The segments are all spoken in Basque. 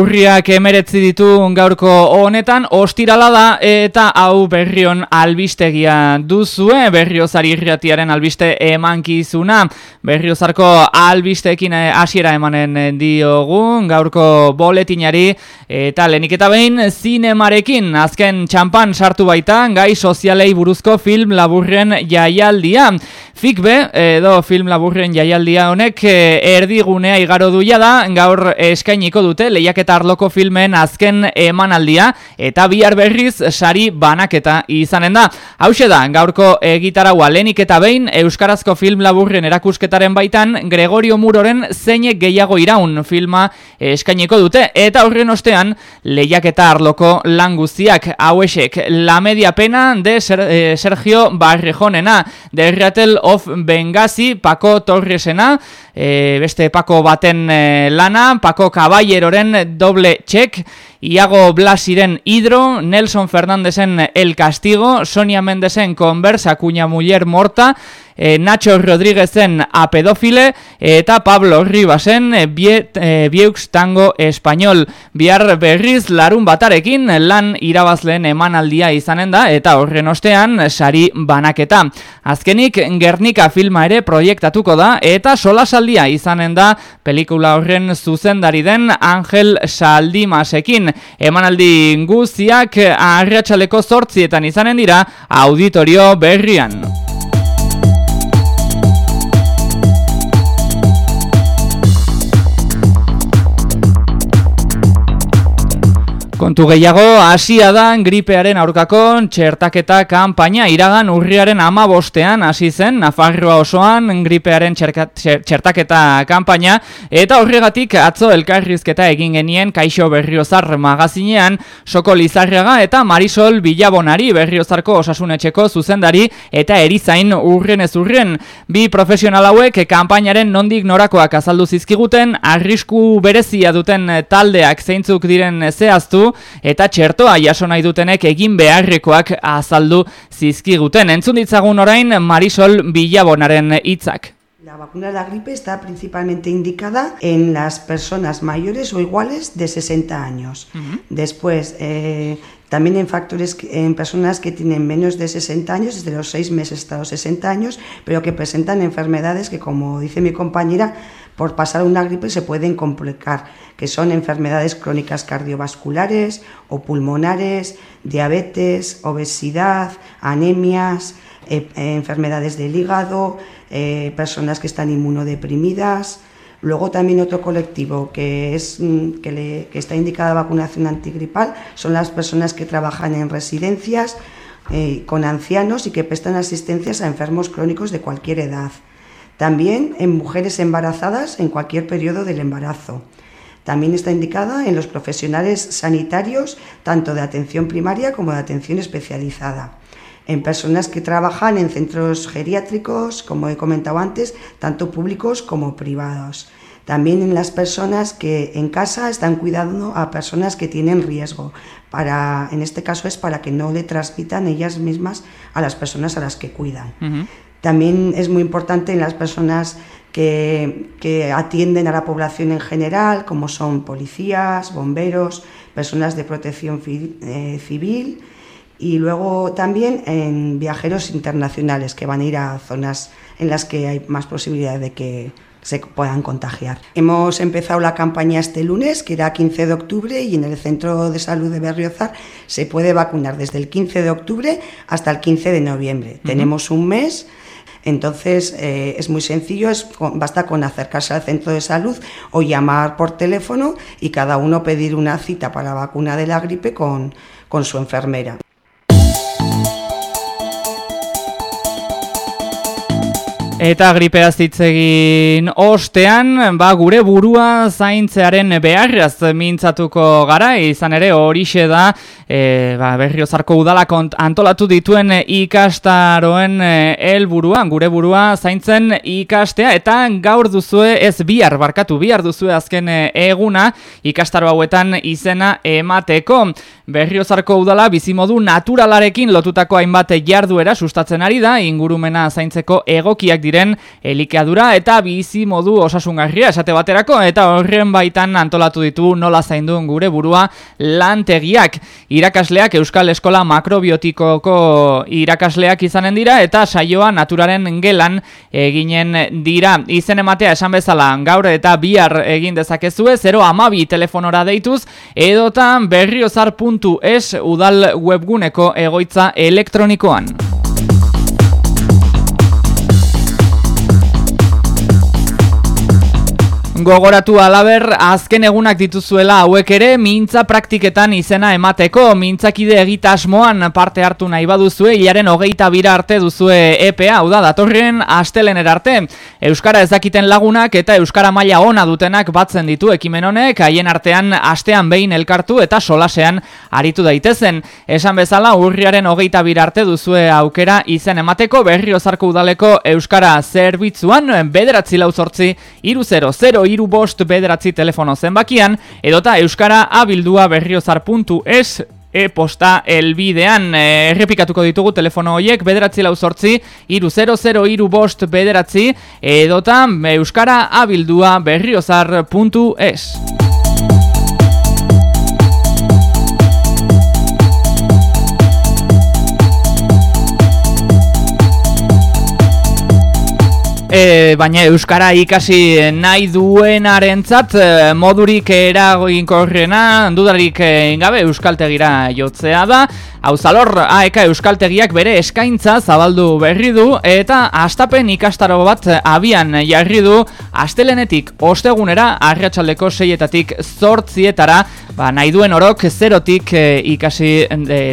Urriak emeretzi ditu gaurko honetan, ostirala da eta hau berrion albistegia duzue, berriozari irratiaren albiste emankizuna, berriozarko albistekin eh, hasiera emanen diogu, gaurko boletinari eta lenik eta behin zinemarekin, azken txampan sartu baita, gai sozialei buruzko film laburren jaialdia. Fikbe, edo film laburren jaialdia honek, eh, erdigunea igaro duia da, gaur eskainiko dute, leia lehiaketa arloko filmen azken emanaldia eta bihar berriz sari banaketa izanen da. Hau da, gaurko egitaragua lenik eta behin Euskarazko film laburren erakusketaren baitan Gregorio Muroren zeinek gehiago iraun filma eskainiko dute eta horren ostean lehiaketa arloko languziak hauesek La Media Pena de eh, Sergio Barrejonena de Rattle of Benghazi Paco Torresena e, beste Paco baten e, lana Paco Caballeroren doble check. Iago Blasiren Hidro, Nelson Fernandezen El Castigo, Sonia Mendesen Conversa, Cuña Muller Morta, e, Nacho Rodríguezen Apedofile eta Pablo Ribasen e, bie, e, Bieux Tango Español. Bihar berriz larun batarekin lan irabazleen emanaldia izanen da eta horren ostean sari banaketa. Azkenik Gernika filma ere proiektatuko da eta solasaldia izanen da pelikula horren zuzendari den Angel Saldimasekin emanaldi guztiak arratsaleko zortzietan izanen dira auditorio berrian. Kontu gehiago, hasia da gripearen aurkako txertaketa kanpaina iragan urriaren ama bostean hasi zen Nafarroa osoan gripearen txertaketa kanpaina eta horregatik atzo elkarrizketa egin genien Kaixo Berriozar magazinean Soko Lizarraga eta Marisol Bilabonari Berriozarko osasunetxeko zuzendari eta erizain urren ez urren. Bi profesional hauek kanpainaren nondik norakoak azaldu zizkiguten, arrisku berezia duten taldeak zeintzuk diren zehaztu eta txertoa jaso nahi dutenek egin beharrekoak azaldu zizkiguten. Entzun ditzagun orain Marisol Bilabonaren hitzak. La vacuna de la gripe está principalmente indicada en las personas mayores o iguales de 60 años. Uh -huh. Después, eh, también en factores en personas que tienen menos de 60 años, desde los 6 meses hasta los 60 años, pero que presentan enfermedades que, como dice mi compañera, por pasar una gripe se pueden complicar, que son enfermedades crónicas cardiovasculares o pulmonares, diabetes, obesidad, anemias, eh, enfermedades del hígado, eh, personas que están inmunodeprimidas. Luego también otro colectivo que, es, mm, que, le, que está indicada vacunación antigripal son las personas que trabajan en residencias eh, con ancianos y que prestan asistencias a enfermos crónicos de cualquier edad. También en mujeres embarazadas en cualquier periodo del embarazo. También está indicada en los profesionales sanitarios, tanto de atención primaria como de atención especializada. En personas que trabajan en centros geriátricos, como he comentado antes, tanto públicos como privados. También en las personas que en casa están cuidando a personas que tienen riesgo. Para, en este caso es para que no le transmitan ellas mismas a las personas a las que cuidan. También es muy importante en las personas que, que, atienden a la población en general, como son policías, bomberos, personas de protección eh, civil y luego también en viajeros internacionales que van a ir a zonas en las que hay más posibilidad de que se puedan contagiar. Hemos empezado la campaña este lunes, que era 15 de octubre, y en el Centro de Salud de Berriozar se puede vacunar desde el 15 de octubre hasta el 15 de noviembre. Uh -huh. Tenemos un mes Entonces eh, es muy sencillo, es, basta con acercarse al centro de salud o llamar por teléfono y cada uno pedir una cita para la vacuna de la gripe con, con su enfermera. Eta gripeaz egin ostean, ba, gure burua zaintzearen beharraz mintzatuko gara, izan ere horixe da e, ba, berriozarko udalak antolatu dituen ikastaroen helburuan gure burua zaintzen ikastea, eta gaur duzue ez bihar barkatu, bihar duzue azken eguna ikastaro hauetan izena emateko. Berriozarko udala bizimodu naturalarekin lotutako hainbat jarduera sustatzen ari da, ingurumena zaintzeko egokiak diren elikeadura eta bizimodu osasungarria esate baterako, eta horren baitan antolatu ditu nola zainduen gure burua lantegiak. Irakasleak Euskal Eskola Makrobiotikoko irakasleak izanen dira, eta saioa naturaren gelan eginen dira. Izen ematea esan bezala gaur eta bihar egin dezakezue, 0 amabi telefonora deituz, edotan berriozar.com es udal webguneko egoitza elektronikoan. Gogoratu alaber, azken egunak dituzuela hauek ere, mintza praktiketan izena emateko, mintzakide egitasmoan parte hartu nahi baduzue, hilaren hogeita bira arte duzue EPA, hau da, datorren astelen arte. Euskara ezakiten lagunak eta Euskara maila ona dutenak batzen ditu ekimen honek, haien artean astean behin elkartu eta solasean aritu daitezen. Esan bezala, urriaren hogeita bira arte duzue aukera izen emateko, berri ozarko udaleko Euskara zerbitzuan, bederatzi lau zortzi, iru zero, zero, iru bost bederatzi telefono zenbakian, edota euskara abildua berriozar.es e-posta elbidean e, errepikatuko ditugu telefono horiek bederatzi lau sortzi iru 00 iru bost bederatzi edota euskara abildua berriozar.es E, baina Euskara ikasi nahi duenarentzat e, modurik eragoinkorrena dudarik e, gabe Euskaltegira jotzea da. Hauzalor, AEK Euskaltegiak bere eskaintza zabaldu berri du eta astapen ikastaro bat abian jarri du astelenetik ostegunera arratsaldeko seietatik zortzietara ba, nahi duen orok zerotik ikasi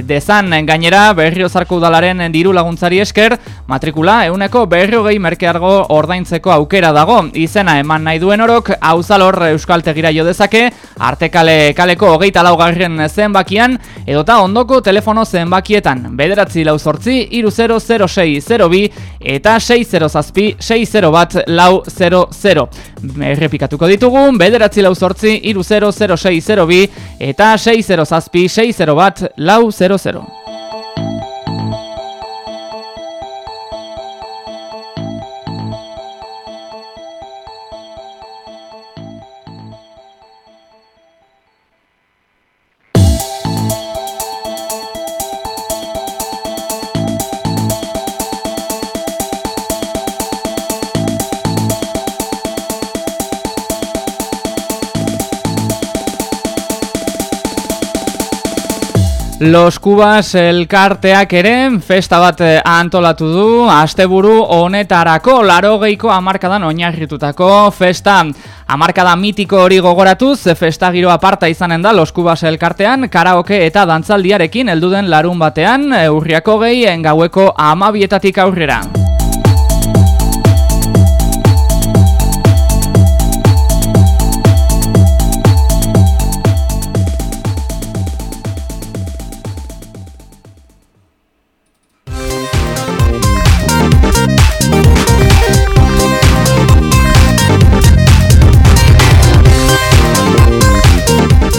dezan. Gainera berriozarko udalaren diru laguntzari esker matrikula euneko berriogei merkeargo ordaintzeko aukera dago. Izena eman nahi duen orok, hauzalor euskaltegira jo dezake, artekale kaleko hogeita laugarren zenbakian, edota ondoko telefono zenbakietan, bederatzi lau sortzi, iru 006 bi eta 6 zazpi, 6 bat lau 0 Errepikatuko ditugu, bederatzi lau sortzi, iru 006 bi eta 6 zazpi, 6 bat lau 00. Los Cubas elkarteak ere festa bat eh, antolatu du asteburu honetarako larogeiko hamarkadan oinarritutako festa hamarkada mitiko hori gogoratuz festa giro aparta izanen da Los Cubas elkartean karaoke eta dantzaldiarekin helduden larun batean urriako gehi engaueko amabietatik aurrera.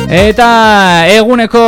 Eta eguneko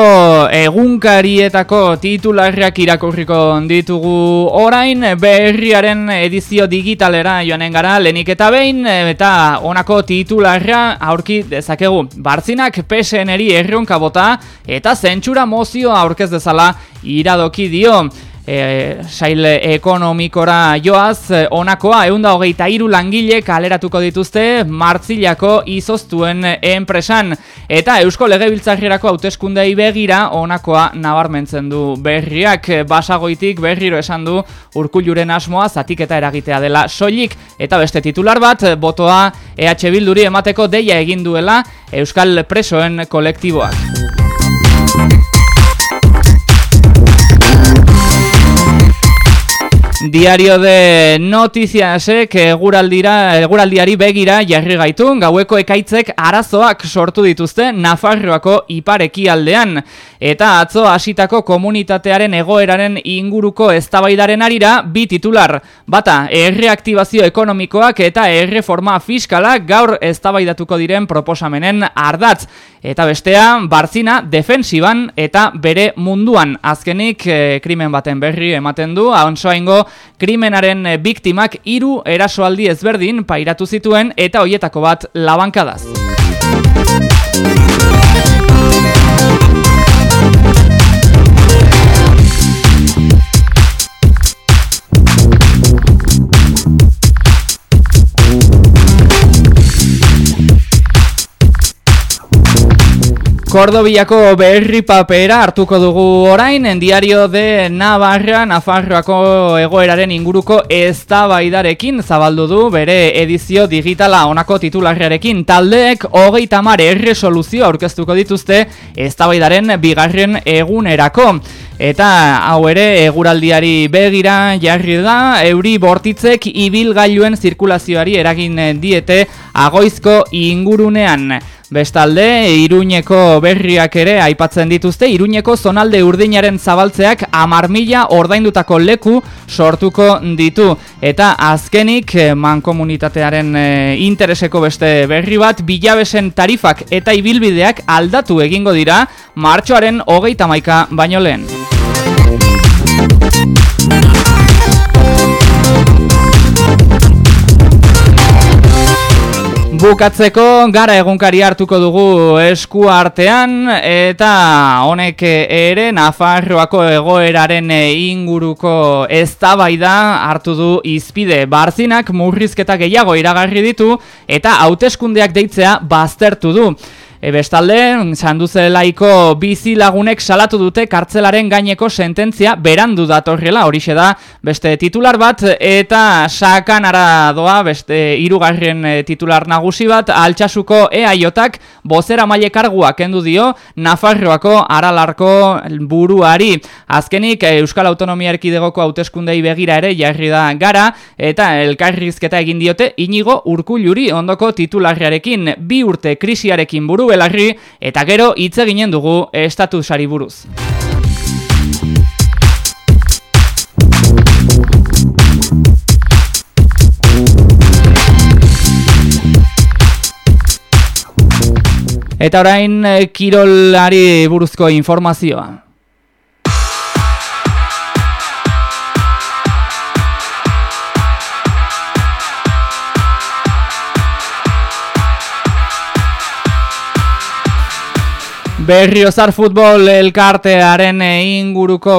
egunkarietako titularriak irakurriko ditugu orain berriaren edizio digitalera joanen gara lenik eta behin eta honako titularra aurki dezakegu. Bartzinak PSN-eri erronka bota eta zentsura mozio aurkez dezala iradoki dio e, sail ekonomikora joaz, e, onakoa eunda hogeita iru langile kaleratuko dituzte martzilako izoztuen enpresan. Eta Eusko Legebiltzarrierako hauteskundei begira onakoa nabarmentzen du berriak basagoitik berriro esan du urkulluren asmoa zatik eta eragitea dela soilik. Eta beste titular bat, botoa EH Bilduri emateko deia egin duela Euskal Presoen kolektiboak. Diario de Notiziasek eguraldira, eguraldiari begira jarri gaitu, gaueko ekaitzek arazoak sortu dituzte Nafarroako ipareki aldean. Eta atzo hasitako komunitatearen egoeraren inguruko eztabaidaren arira bi titular. Bata, erreaktibazio ekonomikoak eta erreforma fiskalak gaur eztabaidatuko diren proposamenen ardatz. Eta bestea, barzina defensiban eta bere munduan. Azkenik, eh, krimen baten berri ematen du, haunsoaingo krimenaren eh, biktimak hiru erasoaldi ezberdin pairatu zituen eta hoietako bat labankadaz. Kordobiako berri papera hartuko dugu orain, diario de Navarra, Nafarroako egoeraren inguruko eztabaidarekin zabaldu du bere edizio digitala onako titularrearekin taldeek hogei tamare erresoluzio aurkeztuko dituzte eztabaidaren bigarren egunerako. Eta hau ere eguraldiari begira jarri da, euri bortitzek ibilgailuen zirkulazioari eragin diete agoizko ingurunean. Bestalde, Iruñeko berriak ere aipatzen dituzte, Iruñeko zonalde urdinaren zabaltzeak amar mila ordaindutako leku sortuko ditu. Eta azkenik, eh, mankomunitatearen eh, intereseko beste berri bat, bilabesen tarifak eta ibilbideak aldatu egingo dira, martxoaren hogeita maika baino lehen. Bukatzeko gara egunkari hartuko dugu esku artean eta honek ere Nafarroako egoeraren inguruko eztabaida hartu du izpide. Barzinak murrizketa gehiago iragarri ditu eta hauteskundeak deitzea baztertu du. E bestalde, sanduze laiko bizi lagunek salatu dute kartzelaren gaineko sententzia berandu datorrela, horixe da beste titular bat, eta sakan ara doa beste irugarren e, titular nagusi bat, altxasuko eaiotak bozera maile kargua kendu dio Nafarroako aralarko buruari. Azkenik, e, Euskal Autonomia Erkidegoko hauteskundei begira ere jarri da gara, eta elkarrizketa egin diote inigo urkulluri ondoko titularrearekin bi urte krisiarekin buru belarri eta gero hitz eginen dugu estatusari buruz. Eta orain eh, kirolari buruzko informazioa. Berriozar futbol elkartearen inguruko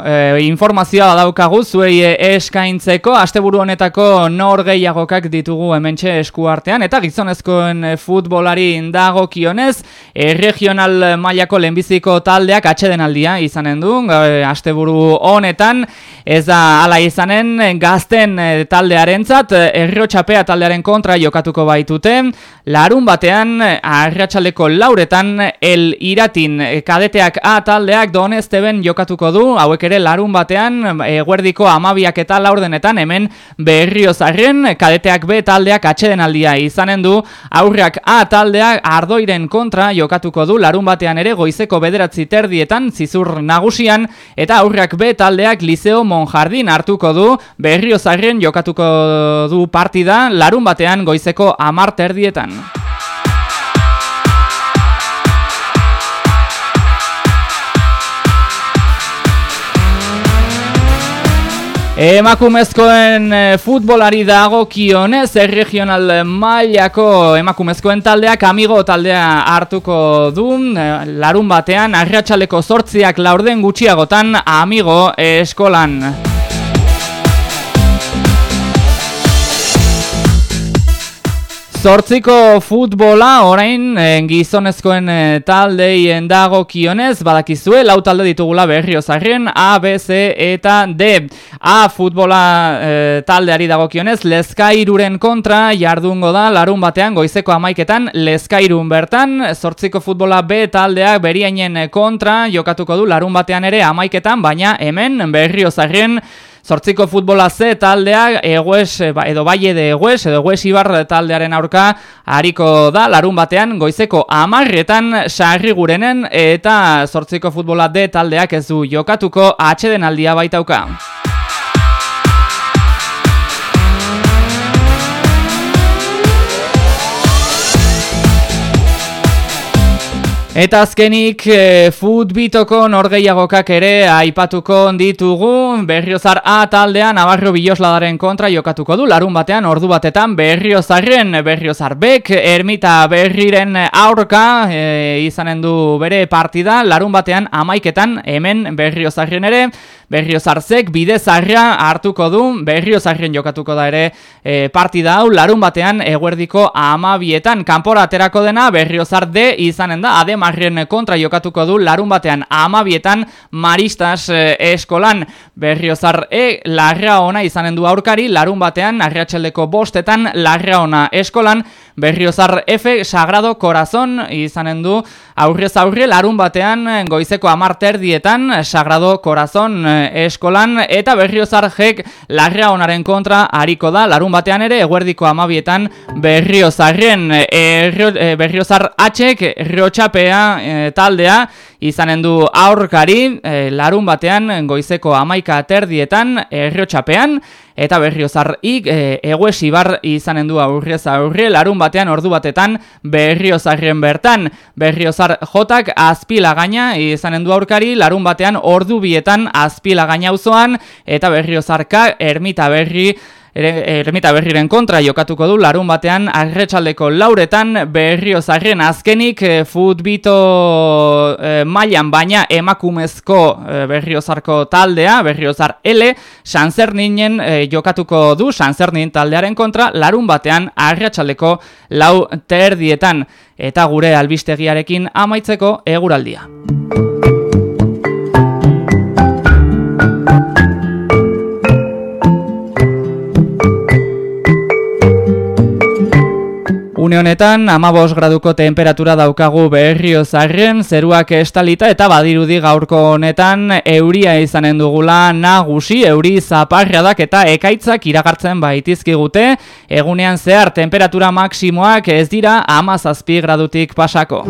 e, informazioa daukagu zuei eskaintzeko. Asteburu honetako nor gehiagokak ditugu hementxe eskuartean eta gizonezkoen futbolari dagokionez e, regional mailako lehenbiziko taldeak atxeden aldia izanen du e, asteburu honetan. Ez da ala izanen gazten taldearentzat errotxapea taldearen kontra jokatuko baitute. Larun batean arratsaleko lauretan el iratin eh, kadeteak A taldeak donezteben jokatuko du, hauek ere larun batean eguerdiko amabiak eta laurdenetan hemen berriozarren kadeteak B taldeak atxeden aldia izanen du, aurrak A taldeak ardoiren kontra jokatuko du. Larun batean ere goizeko bederatzi terdietan zizur nagusian eta aurrak B taldeak Liceo Monjardin hartuko du. Berriozarren jokatuko du partida larun batean goizeko amar Emakumezkoen eh, futbolari dago kionez, erregional mailako emakumezkoen taldeak amigo taldea hartuko du, eh, larun batean, arratsaleko sortziak laurden gutxiagotan amigo eskolan. Zortziko futbola orain e, gizonezkoen e, taldeien dago kionez, badakizue, lau talde ditugula berriozarren, A, B, C eta D. A futbola e, taldeari dago kionez, lezkairuren kontra jardungo da, larun batean, goizeko amaiketan, lezkairun bertan, zortziko futbola B taldeak beriainen kontra jokatuko du, larun batean ere amaiketan, baina hemen berriozarren, Zortziko futbola ze taldea egues, ba, edo baie de egues, edo egues ibar taldearen aurka hariko da larun batean goizeko amarretan sarri gurenen eta zortziko futbola de taldeak ez du jokatuko atxeden aldia baitauka. Eta azkenik e, futbitoko norgeiagokak ere aipatuko ditugu. Berriozar A taldean Navarro Bilosladaren kontra jokatuko du. Larun batean ordu batetan Berriozarren Berriozar Bek Ermita Berriren aurka e, izanen du bere partida. Larun batean amaiketan hemen Berriozarren ere Berriozarzek bide zarra hartuko du, Berriozarren jokatuko da ere e, partida hau, larun batean eguerdiko amabietan, kanpora aterako dena Berriozar D izanen da, ademarren kontra jokatuko du, larun batean amabietan Maristas e, eskolan. Berriozar E, larra ona izanen du aurkari, larun batean, arriatxeldeko bostetan, larra ona eskolan, Berriozar F, Sagrado Corazon izanen du, aurrez aurre, larun batean, goizeko amarterdietan, Sagrado Corazon eskolan eta berriozar jek larrea onaren kontra hariko da. Larun batean ere eguerdiko amabietan berriozarren e, berriozar atxek riotxapea e, taldea izanen du aurkari e, larun batean goizeko amaika aterdietan erriotxapean eta berriozarrik e, eguesibar izanen du aurrez aurre larun batean ordu batetan berriozarren bertan. Berriozar jotak azpila gaina izanen du aurkari larun batean ordu bietan azpila gaina uzoan eta berriozarka ermita berri Ermita berriren kontra jokatuko du larun batean arretsaldeko lauretan berriozarren azkenik eh, futbito e, mailan baina emakumezko e, berriozarko taldea, berriozar L, Sanzer ninen jokatuko du Sanzer taldearen kontra larun batean arretsaldeko lau terdietan eta gure albistegiarekin amaitzeko eguraldia. Une honetan, amabos graduko temperatura daukagu berrio zarren, zeruak estalita eta badirudi gaurko honetan euria izanen dugula nagusi, euri zaparradak eta ekaitzak iragartzen baitizkigute, egunean zehar temperatura maksimoak ez dira amazazpi gradutik pasako.